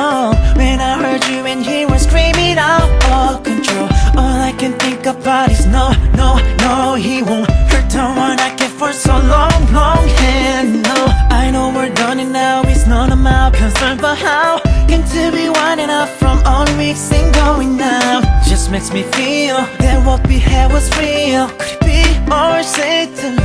know When I heard you and he was screaming out of control All I can think about is no, no, no He won't hurt the one I kept for so long, long. And no, I know we're done and now it's none of my concern But how can to be winding up from all the weeks and going now Just makes me feel that what we had was real. Could it be more said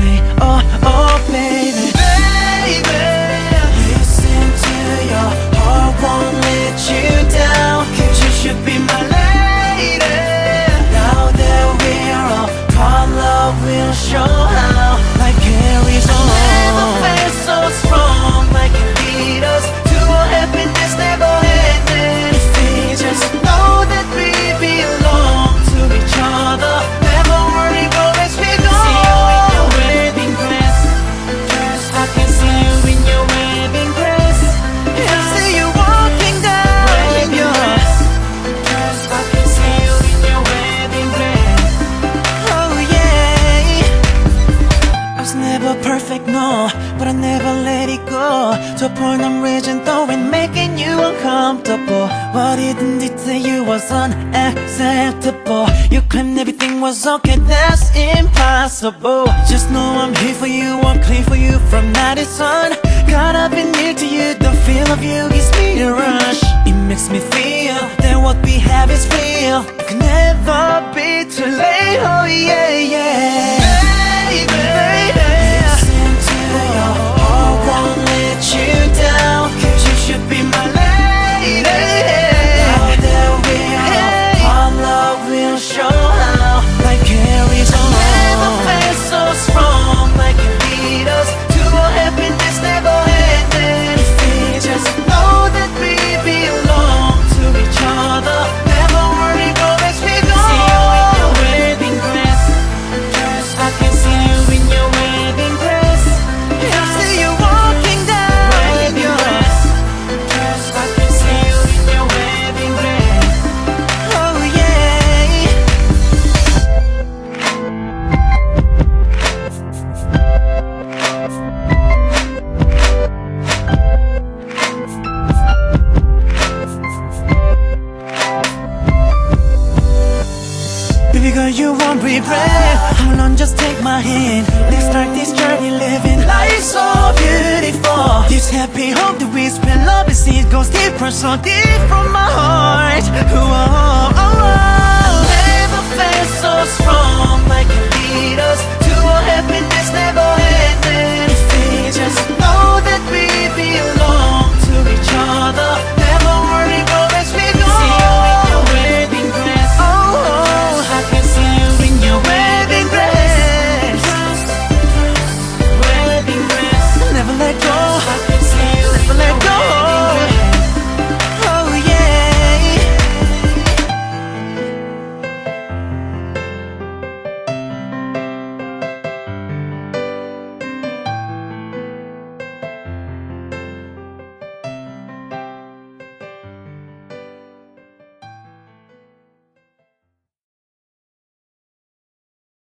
how never perfect, no, but I never let it go. To a point I'm reaching though and making you uncomfortable. What didn't it to you was unacceptable. You claimed everything was okay, that's impossible. Just know I'm here for you, I'm clear for you from night to sun. Caught up in near to you, the feel of you gives me a rush. It makes me feel that what we have is real. It can never be too late, oh yeah, yeah. Baby girl, you won't regret. Hold on, just take my hand. Let's start this journey living life so beautiful. This happy home that we spend love see it goes deeper So deep from my heart. Ooh, oh, oh, oh.